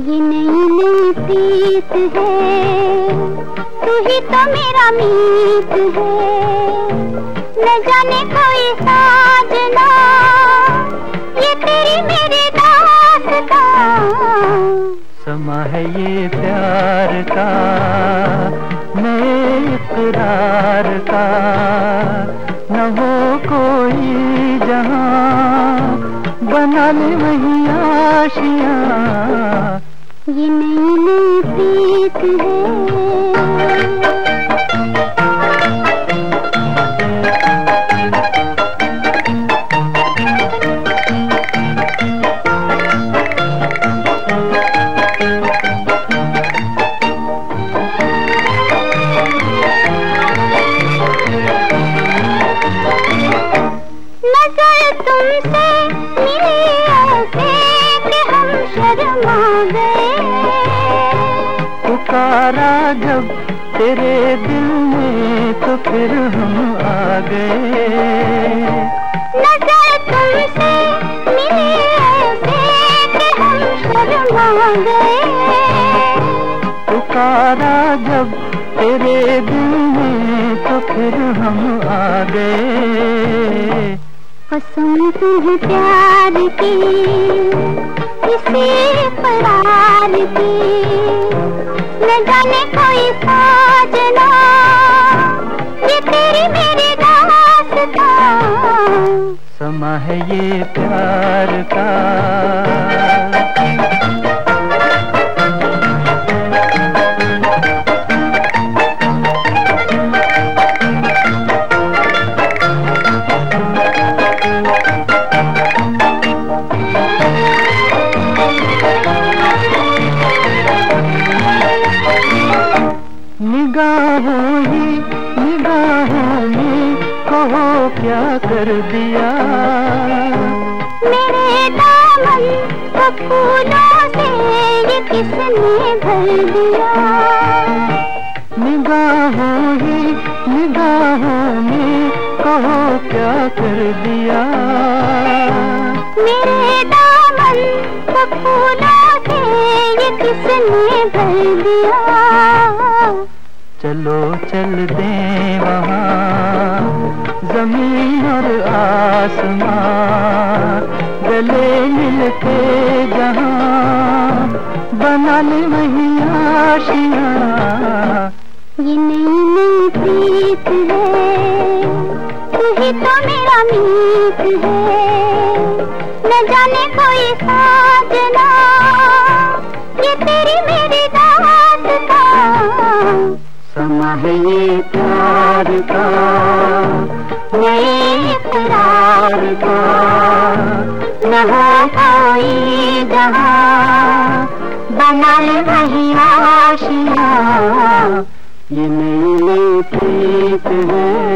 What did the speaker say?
ये नई नई प्रीत है। तू ही तो मेरा मीत है। न जाने कोई साजना। ये तेरी मेरे दास का। समा है ये प्यार का। मैं का। न हो कोई जहाँ। बना ले वही आशिया। ये नई नई प्रीत है। तुमसे मिली ऐसे कि हम शर्मा गए पुकारा जब तेरे दिल में तो फिर हम आ गए। नज़र तुमसे मिली ऐसे कि हम शर्मा गए। पुकारा जब तेरे दिल में तो फिर हम आ गए। कसम तुम्हें प्यार की इसे करार की। न जाने कोई साजना ये तेरी मेरी दास्ता समा है ये प्यार का। निगाहों ही निगाहों में कहो क्या कर दिया? मेरे दामन को फूलों से ये किसने भर दिया? निगाहों ही निगाहों में कहो क्या कर दिया? मेरे दामन को फूलों से ये किसने भर दिया? चलो चल दे वहाँ, ज़मीन और आसमां गले मिलते जहाँ बना ले वही आशियाँ ये नई नई प्रीत ही तो मेरा मीत है। न जाने कोई साजना है ये प्यार का नए इकरार का न कोई बना ले वही आशिया। ये नई नई प्रीत है।